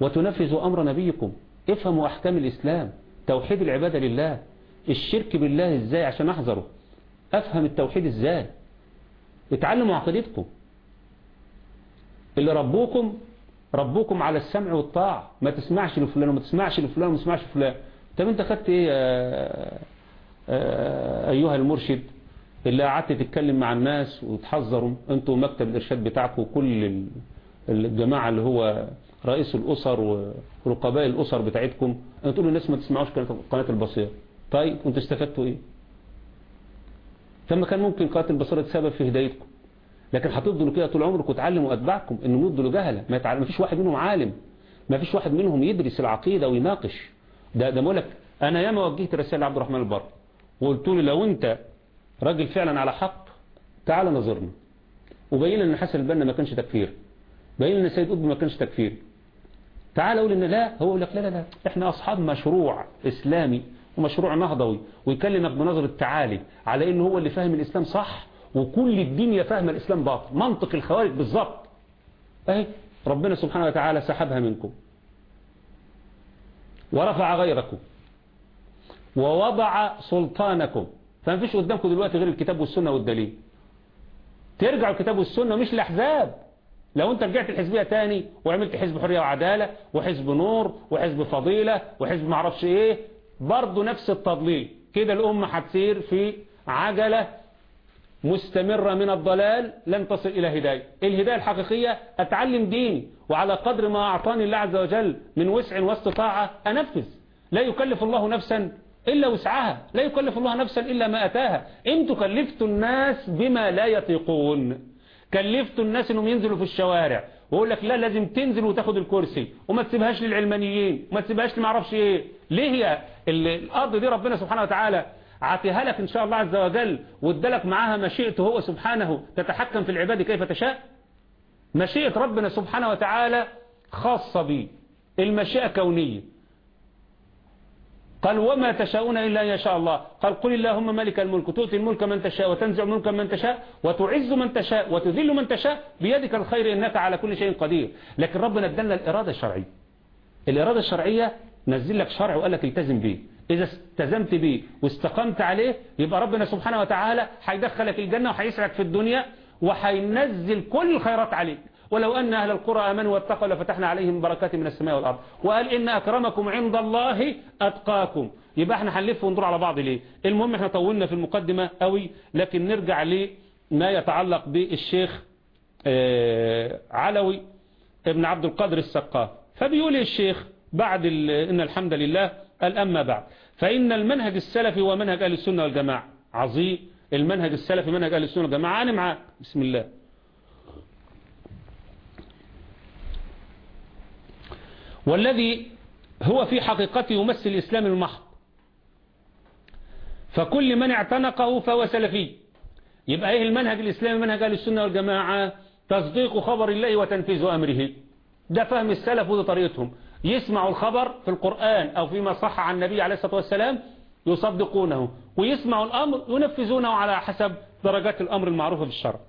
وتنفذوا أمر نبيكم. افهموا أحكام الإسلام توحيد العبادة لله. الشرك بالله إزاي؟ عشان أحذره. أفهم التوحيد إزاي؟ اتعلموا عقيدتكم. اللي ربوكم ربوكم على السمع والطاعة. ما تسمعش لفلان وما تسمعش لفلان وما تسمعش لفلان. طب انت خدت إيه أيها المرشد؟ اللي قعدت تتكلم مع الناس وتحذروا أنتوا مكتب الإرشاد بتاعكم وكل الجماعة اللي هو رئيس الأسر ورقباء الأسر بتاعتكم. أنتوا تقولوا الناس ما تسمعوش قناة البصير طيب وانتوا استفدتوا إيه؟ ثم كان ممكن قناة البصيرة تسبب في هدايتكم. لكن هتفضلوا كده طول عمركم تعلموا أتباعكم انهم يفضلوا جهله ما فيش واحد منهم عالم. ما فيش واحد منهم يدرس العقيدة ويناقش. ده ده بقول لك أنا ياما وجهت رسالة لعبد الرحمن البر. وقلت له لو أنت راجل فعلا على حق تعال نظرنا. وبين إن حسن البنا ما كانش تكفير. بين إن سيد قطب ما كانش تكفير. تعال أقول إن لا. هو يقول لك لا لا لا. إحنا أصحاب مشروع إسلامي. ومشروع نهضوي ويكلمك بنظر التعالي على ان هو اللي فاهم الإسلام صح وكل الدنيا فاهمه الإسلام باطل منطق الخوارج بالظبط أهي ربنا سبحانه وتعالى سحبها منكم. ورفع غيركم. ووضع سلطانكم. فما فيش قدامكم دلوقتي غير الكتاب والسنة والدليل. ترجعوا الكتاب والسنة مش الأحزاب لو انت رجعت الحزبية تاني وعملت حزب حرية وعدالة وحزب نور وحزب فضيلة وحزب معرفش إيه برضه نفس التضليل. كده الأمة هتسير في عجلة مستمرة من الضلال لن تصل إلى هداية. الهداية الحقيقية أتعلم ديني وعلى قدر ما أعطاني الله عز وجل من وسع واستطاعة أنفذ. لا يكلف الله نفسا إلا وسعها لا يكلف الله نفسا إلا ما أتاها. أنتوا كلفتوا الناس بما لا يطيقون. كلفتوا الناس إنهم ينزلوا في الشوارع. ويقول لك لا لازم تنزل وتاخد الكرسي وما تسيبهاش للعلمانيين وما تسيبهاش لمعرفش إيه. ليه هي الأرض دي ربنا سبحانه وتعالى عطيها لك إن شاء الله عز وجل وادالك معاها مشيئته هو سبحانه تتحكم في العباد كيف تشاء؟ مشيئة ربنا سبحانه وتعالى خاصة بي المشيئة كونية. قال وما تشاءون إلا أن يشاء الله. قال قل اللهم ملك الملك تؤتي الملك من تشاء وتنزع الملك من تشاء وتعز من تشاء وتذل من تشاء بيدك الخير إنك على كل شيء قدير. لكن ربنا ادلنا الإرادة الشرعية. الإرادة الشرعية نزل لك شرع وقال لك التزم به إذا التزمت به واستقمت عليه يبقى ربنا سبحانه وتعالى هيدخلك الجنة وهيسعدك في الدنيا وهينزل كل الخيرات عليك. ولو أن أهل القرى آمنوا واتقوا لفتحنا عليهم بركات من السماء والأرض. وقال إن أكرمكم عند الله أتقاكم. يبقى إحنا هنلف وندور على بعض ليه؟ المهم إحنا طولنا في المقدمة قوي لكن نرجع لما يتعلق بالشيخ علوي ابن عبد القادر السقاف. فبيقول الشيخ بعد إن الحمد لله قال أما بعد. فإن المنهج السلفي ومنهج أهل السنة والجماعة. عظيم. المنهج السلفي منهج أهل السنة والجماعة. أنا معاه. بسم الله. والذي هو في حقيقته يمثل الإسلام المحض. فكل من اعتنقه فهو سلفي. يبقى إيه المنهج الإسلامي؟ منهج أهل السنة والجماعة تصديق خبر الله وتنفيذ أمره. ده فهم السلف وده طريقتهم. يسمعوا الخبر في القرآن أو فيما صح عن النبي عليه الصلاة والسلام يصدقونه. ويسمعوا الأمر ينفذونه على حسب درجات الأمر المعروفة في الشرع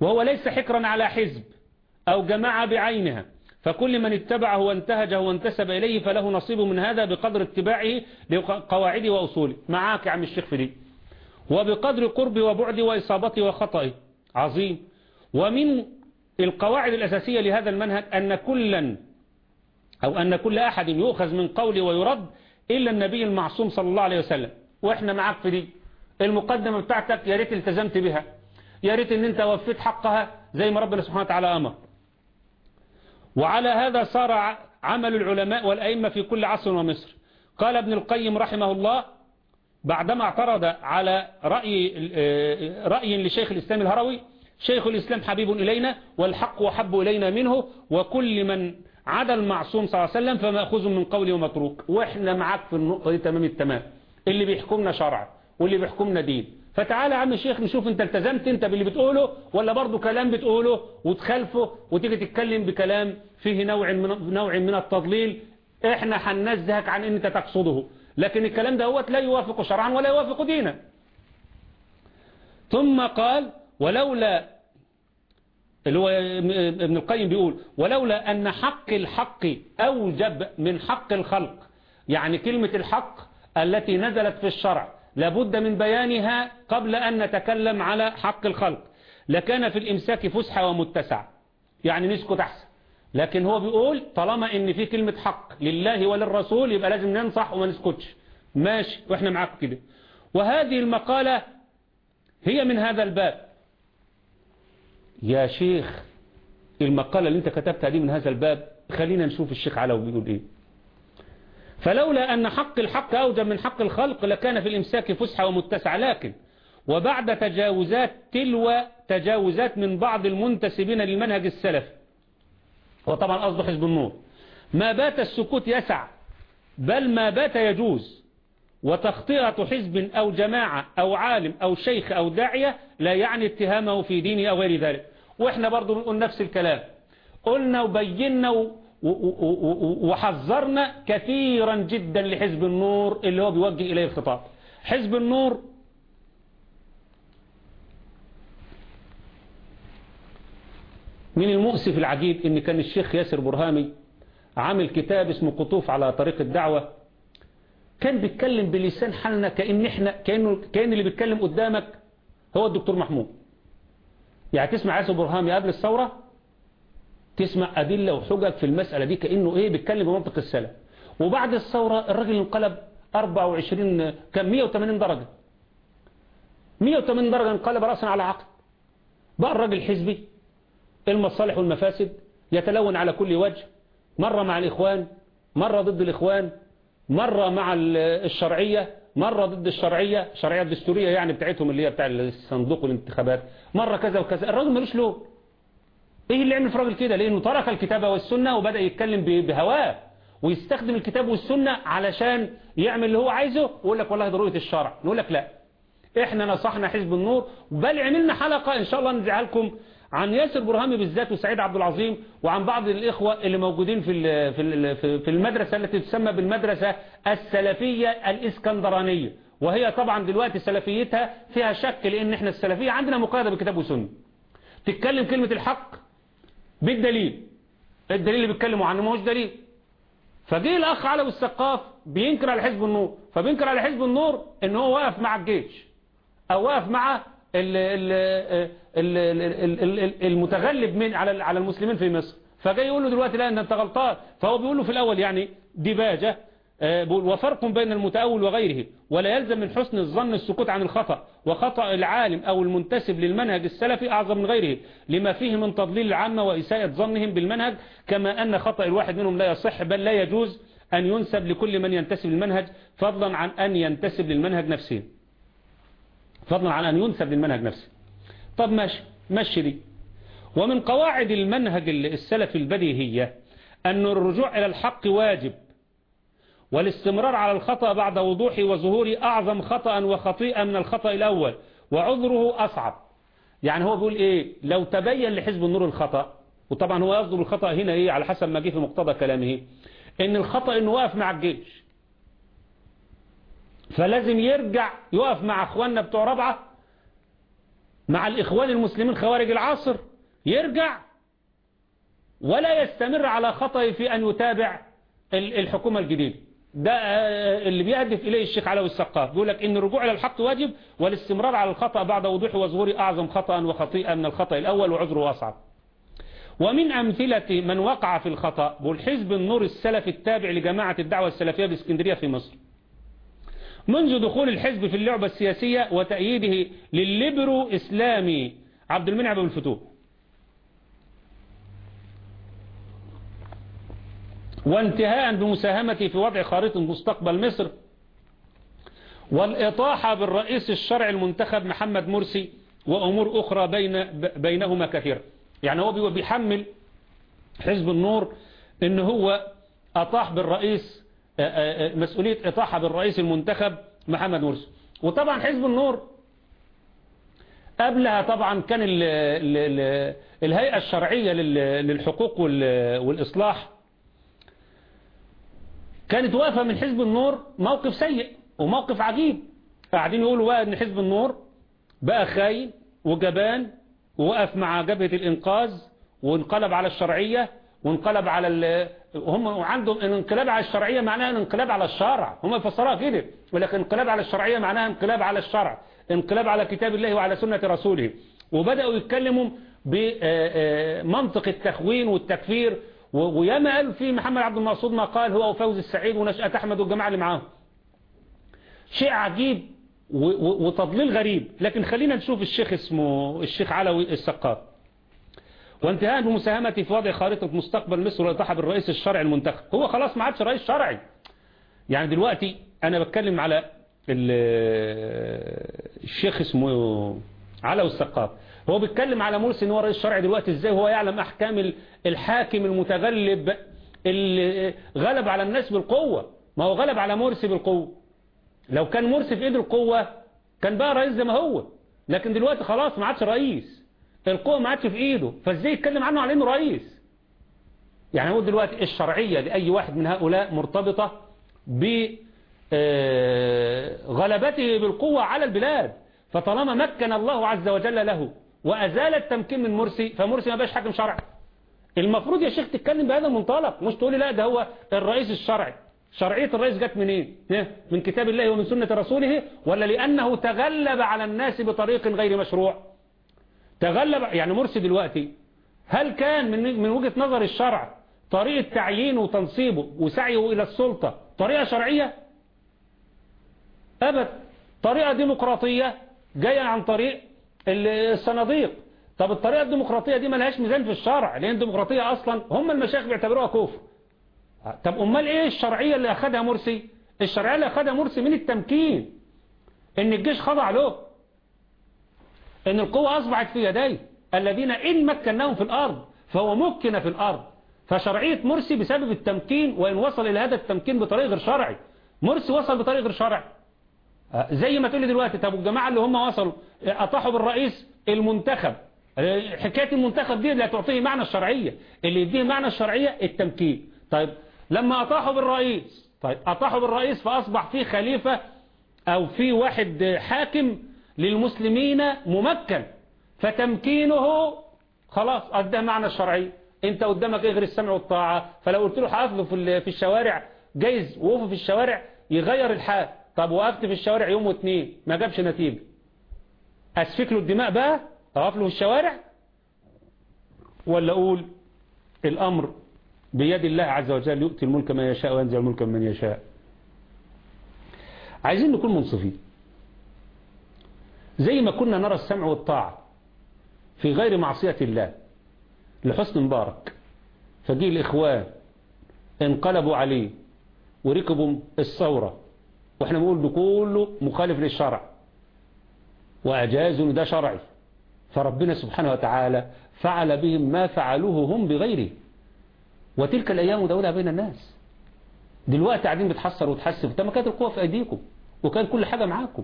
وهو ليس حكرا على حزب أو جماعة بعينها. فكل من اتبعه وانتهجه وانتسب إليه فله نصيب من هذا بقدر اتباعه لقواعده وأصوله. معاك يا عم الشيخ فريد وبقدر قرب وبعد وإصابته وخطئه. عظيم. ومن القواعد الأساسية لهذا المنهج أن كلا أو أن كل أحد يؤخذ من قوله ويرد إلا النبي المعصوم صلى الله عليه وسلم. وإحنا معاك في دي. المقدمة بتاعتك يا ريت التزمت بها. يا ريت إن أنت وفيت حقها زي ما ربنا سبحانه وتعالى أمر. وعلى هذا صار عمل العلماء والأئمة في كل عصر ومصر. قال ابن القيم رحمه الله بعدما اعترض على رأي, رأي لشيخ الإسلام الهروي شيخ الإسلام حبيب إلينا والحق وحب إلينا منه وكل من عدا المعصوم صلى الله عليه وسلم فمأخوذ من قوله ومتروك وإحنا معاك في النقطة دي تمام التمام. اللي بيحكمنا شرع واللي بيحكمنا دين. فتعالى يا عم الشيخ نشوف انت التزمت انت باللي بتقوله ولا برضه كلام بتقوله وتخالفه وتيجي تتكلم بكلام فيه نوع من نوع من التضليل إحنا هننزهك عن إن انت تقصده. لكن الكلام ده لا يوافق شرعا ولا يوافق دينا. ثم قال ولولا اللي هو ابن القيم بيقول ولولا أن حق الحق أوجب من حق الخلق. يعني كلمة الحق التي نزلت في الشرع لابد من بيانها قبل أن نتكلم على حق الخلق. لكان في الإمساك فسحة ومتسع. يعني نسكت أحسن. لكن هو بيقول طالما إن في كلمة حق لله وللرسول يبقى لازم ننصح وما نسكتش. ماشي وإحنا معاكم كده. وهذه المقالة هي من هذا الباب. يا شيخ المقالة اللي أنت كتبتها دي من هذا الباب خلينا نشوف الشيخ علوي بيقول إيه. فلولا أن حق الحق أوجب من حق الخلق لكان في الإمساك فسحة ومتسع لكن وبعد تجاوزات تلو تجاوزات من بعض المنتسبين للمنهج السلفي وطبعا قصده حزب النور ما بات السكوت يسع بل ما بات يجوز. وتخطئة حزب أو جماعة أو عالم أو شيخ أو داعية لا يعني اتهامه في دينه أو غير ذلك. وإحنا برضو بنقول نفس الكلام. قلنا وبينا وحذرنا كثيرا جدا لحزب النور اللي هو بيوجه إليه الخطاب حزب النور من المؤسف العجيب إن كان الشيخ ياسر برهامي عامل كتاب اسمه قطوف على طريق الدعوة. كان بيتكلم بلسان حالنا كأن إحنا كأنه كأن اللي بيتكلم قدامك هو الدكتور محمود. يعني تسمع ياسر برهامي قبل الثورة؟ تسمع أدلة وحجج في المسألة دي كأنه إيه بيتكلم بمنطق السلف. وبعد الثورة الراجل انقلب 24 كان 180 درجة. 180 درجة انقلب رأسا على عقل بقى الراجل حزبي المصالح والمفاسد يتلون على كل وجه. مرة مع الإخوان مرة ضد الإخوان مرة مع الشرعية مرة ضد الشرعية الشرعية الدستورية يعني بتاعتهم اللي هي بتاع الصندوق والانتخابات. مرة كذا وكذا. الراجل ملوش له إيه اللي عمل في راجل كده؟ لأنه ترك الكتاب والسنة وبدأ يتكلم بهواه ويستخدم الكتاب والسنة علشان يعمل اللي هو عايزه ويقول لك والله ضرورة الشرع. نقول لك لا. إحنا نصحنا حزب النور بل عملنا حلقة إن شاء الله نذيعها لكم عن ياسر برهامي بالذات وسعيد عبد العظيم وعن بعض الإخوة اللي موجودين في في المدرسة التي تسمى بالمدرسة السلفية الإسكندرانية. وهي طبعا دلوقتي سلفيتها فيها شك لأن إحنا السلفية عندنا مقايدة بكتاب وسنة. تتكلم كلمة الحق بالدليل. الدليل اللي بيتكلموا عنه ما هوش دليل. فجه الأخ علوي السقاف بينكر على حزب النور. فبينكر على حزب النور إن هو واقف مع الجيش. أو واقف مع المتغلب من على على المسلمين في مصر. فجاي يقول له دلوقتي لا أنت غلطان. فهو بيقول له في الأول يعني ديباجة. وفرق بين المتأول وغيره ولا يلزم من حسن الظن السكوت عن الخطأ وخطأ العالم أو المنتسب للمنهج السلفي أعظم من غيره لما فيه من تضليل العامة وإساءة ظنهم بالمنهج كما أن خطأ الواحد منهم لا يصح بل لا يجوز أن ينسب لكل من ينتسب للمنهج فضلا عن أن ينتسب للمنهج نفسه. فضلا عن أن ينسب للمنهج نفسه. طب ماشي ماشي دي. ومن قواعد المنهج السلفي البديهية أن الرجوع إلى الحق واجب والاستمرار على الخطأ بعد وضوحه وظهوره أعظم خطأ وخطيئة من الخطأ الأول وعذره أصعب. يعني هو بيقول إيه؟ لو تبين لحزب النور الخطأ وطبعا هو يصدر الخطأ هنا إيه؟ على حسب ما جه في مقتضى كلامه إن الخطأ إنه واقف مع الجيش. فلازم يرجع يقف مع إخواننا بتوع رابعة مع الإخوان المسلمين خوارج العصر يرجع ولا يستمر على خطأ في أن يتابع الحكومة الجديدة. ده اللي بيهدف إليه الشيخ علوي السقاف. بيقول لك إن الرجوع إلى الحق واجب والاستمرار على الخطأ بعد وضوح وظهور أعظم خطأ وخطيئة من الخطأ الأول وعذره أصعب. ومن أمثلة من وقع في الخطأ والحزب النور السلفي التابع لجماعة الدعوة السلفية بإسكندرية في مصر. منذ دخول الحزب في اللعبة السياسية وتأييده للليبرو إسلامي عبد المنعم بن الفتوح وانتهاء بمساهمته في وضع خارطة مستقبل مصر والإطاحة بالرئيس الشرعي المنتخب محمد مرسي وأمور أخرى بين بينهما كثيرة. يعني هو بيحمل حزب النور إن هو أطاح بالرئيس مسؤولية إطاحة بالرئيس المنتخب محمد مرسي. وطبعا حزب النور قبلها طبعا كان ال ال ال الهيئة الشرعية للحقوق والإصلاح كانت واقفة من حزب النور موقف سيء وموقف عجيب. قاعدين يقولوا بقى إن حزب النور بقى خاين وجبان ووقف مع جبهة الإنقاذ وانقلب على الشرعية وانقلب على ال... هم عندهم الانقلاب على الشرعية معناها انقلاب على الشرع هم يفسروها كده ولكن انقلاب على الشرعية معناها انقلاب على الشرع انقلاب على كتاب الله وعلى سنة رسوله. وبدأوا يتكلموا بمنطق التخوين والتكفير وياما قال في محمد عبد المقصود ما قال هو وفوز السعيد ونشأة أحمد والجماعة اللي معاهم. شيء عجيب وتضليل غريب. لكن خلينا نشوف الشيخ اسمه الشيخ علوي السقاف. وانتهاء بمساهمتي في وضع خارطة مستقبل مصر والإطاحة بالرئيس الشرعي المنتخب. هو خلاص ما عادش رئيس شرعي. يعني دلوقتي أنا بتكلم على الشيخ اسمه علوي السقاف. هو بيتكلم على مرسي إن هو رئيس شرعي دلوقتي إزاي هو يعلم أحكام الحاكم المتغلب اللي غلب على الناس بالقوة. ما هو غلب على مرسي بالقوة. لو كان مرسي في إيد القوة كان بقى رئيس زي ما هو. لكن دلوقتي خلاص ما عادش رئيس. القوة ما عادش في إيده. فإزاي يتكلم عنه على إنه رئيس؟ يعني هو دلوقتي الشرعية لأي واحد من هؤلاء مرتبطة بغلبته بالقوة على البلاد. فطالما مكن الله عز وجل له وأزال التمكين من مرسي فمرسي ما بقاش حاكم شرعي. المفروض يا شيخ تتكلم بهذا المنطلق. مش تقولي لا ده هو الرئيس الشرعي. شرعية الرئيس جت منين؟ من كتاب الله ومن سنة رسوله؟ ولا لأنه تغلب على الناس بطريق غير مشروع؟ تغلب يعني مرسي دلوقتي هل كان من من وجهة نظر الشرع طريقة تعيينه وتنصيبه وسعيه إلى السلطة طريقة شرعية؟ أبد. طريقة ديمقراطية جاية عن طريق الصناديق. طب الطريقة الديمقراطية دي ملهاش ميزان في الشرع لأن الديمقراطية أصلا هم المشايخ بيعتبروها كفر طب أمال إيه الشرعية اللي أخدها مرسي؟ الشرعية اللي أخدها مرسي من التمكين إن الجيش خضع له. إن القوة أصبحت في يديه. الذين إن مكناهم في الأرض فهو مكن في الأرض. فشرعية مرسي بسبب التمكين وإن وصل إلى هذا التمكين بطريق غير شرعي. مرسي وصل بطريق غير شرعي. زي ما تقول لي دلوقتي طب الجماعة اللي هم وصلوا أطاحوا بالرئيس المنتخب. حكاية المنتخب دي لا تعطيه معنى الشرعية. اللي يديه معنى الشرعية التمكين. طيب لما أطاحوا بالرئيس طيب أطاحوا بالرئيس فأصبح في خليفة أو في واحد حاكم للمسلمين ممكن. فتمكينه خلاص أدى معنى الشرعية أنت قدامك إيه غير السمع والطاعة. فلو قلت له حافظه في الشوارع جايز وقفه في الشوارع يغير الحال. طب وقفت في الشوارع يوم واثنين ما جابش نتيجة. أسفك له الدماء بقى؟ اقف له الشوارع؟ ولا أقول الأمر بيد الله عز وجل يؤتي الملك من يشاء وينزع الملك من يشاء. عايزين نكون منصفين. زي ما كنا نرى السمع والطاعة في غير معصية الله لحسن مبارك. فجي الإخوان انقلبوا عليه وركبوا الثورة. وإحنا بنقول ده كله مخالف للشرع. وأجازوا ده شرعي. فربنا سبحانه وتعالى فعل بهم ما فعلوه هم بغيره. وتلك الأيام دولها بين الناس. دلوقتي قاعدين بتحصر وتحسب. طب ما كانت القوة في أيديكم. وكان كل حاجة معاكم.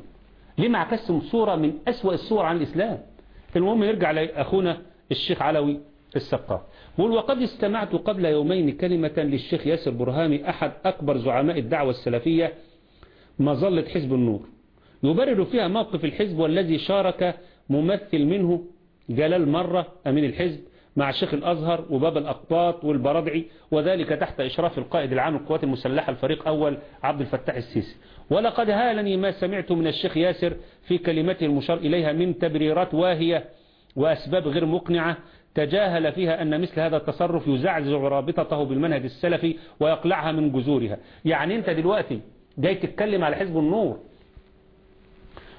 ليه ما عكستم صورة من أسوأ الصور عن الإسلام؟ المهم يرجع لأخونا الشيخ علوي السقاف. بقول وقد استمعت قبل يومين كلمة للشيخ ياسر برهامي أحد أكبر زعماء الدعوة السلفية مظلة حزب النور. يبرر فيها موقف الحزب والذي شارك ممثل منه جلال مرة أمين الحزب مع الشيخ الأزهر وباب الأقباط والبرادعي وذلك تحت إشراف القائد العام للقوات المسلحة الفريق أول عبد الفتاح السيسي. ولقد هالني ما سمعت من الشيخ ياسر في كلمته المشار إليها من تبريرات واهية وأسباب غير مقنعة تجاهل فيها أن مثل هذا التصرف يزعزع رابطته بالمنهج السلفي ويقلعها من جذورها. يعني أنت دلوقتي جاي تتكلم على حزب النور.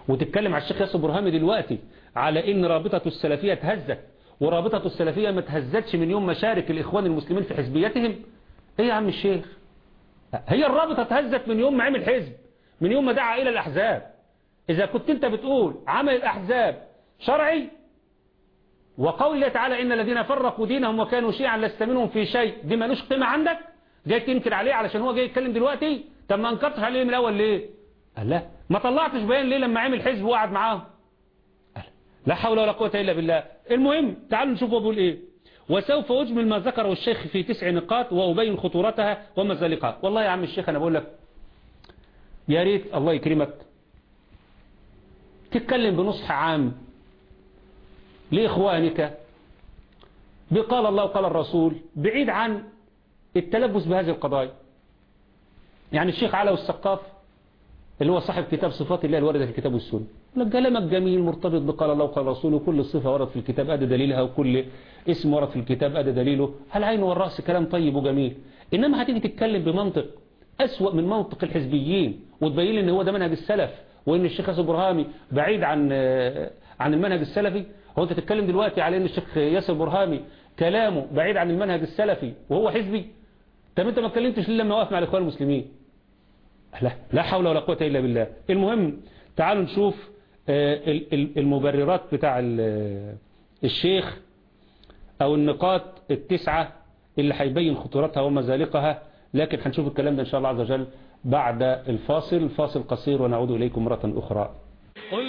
وتتكلم على الشيخ ياسر برهامي دلوقتي على إن رابطة السلفية تهزت ورابطة السلفية ما تهزتش من يوم مشارك الإخوان المسلمين في حزبيتهم. إيه يا عم الشيخ؟ هي الرابطة تهزت من يوم ما عمل حزب من يوم ما دعا إلى الأحزاب. إذا كنت أنت بتقول عمل الأحزاب شرعي وقول الله تعالى إن الذين فرقوا دينهم وكانوا شيعا لست منهم في شيء دي مالوش قيمة عندك؟ جاي تنكر عليه علشان هو جاي يتكلم دلوقتي؟ طب ما انكرتش عليه من الأول ليه؟ قال لا. ما طلعتش بيان ليه لما عمل حزب وقعد معاهم؟ لا. حول ولا قوة إلا بالله. المهم تعالوا نشوف هو بيقول إيه. وسوف أجمل ما ذكره الشيخ في تسع نقاط وأبين خطورتها ومزالقها والله يا عم الشيخ أنا بقول لك يا ريت الله يكرمك تتكلم بنصح عام لإخوانك. بقال الله وقال الرسول بعيد عن التلبس بهذه القضايا. يعني الشيخ علي السقاف اللي هو صاحب كتاب صفات الله الواردة في الكتاب والسنة كلامك جميل مرتبط بقال الله وقال الرسول وكل صفة ورد في الكتاب أدى دليلها وكل اسم ورد في الكتاب أدى دليله. العين والرأس كلام طيب وجميل. إنما هتيجي تتكلم بمنطق أسوأ من منطق الحزبيين وتبين إن هو ده منهج السلف وإن الشيخ ياسر برهامي بعيد عن عن المنهج السلفي. هو أنت تتكلم دلوقتي على إن الشيخ ياسر برهامي كلامه بعيد عن المنهج السلفي وهو حزبي. طب أنت ما اتكلمتش ليه لما وقف مع الإخوان المسلمين. لا لا حول ولا قوة إلا بالله. المهم تعالوا نشوف المبررات بتاع الشيخ أو النقاط التسعة اللي هيبين خطورتها ومزالقها لكن هنشوف الكلام ده إن شاء الله عز وجل بعد الفاصل. فاصل قصير ونعود إليكم مرة أخرى. قل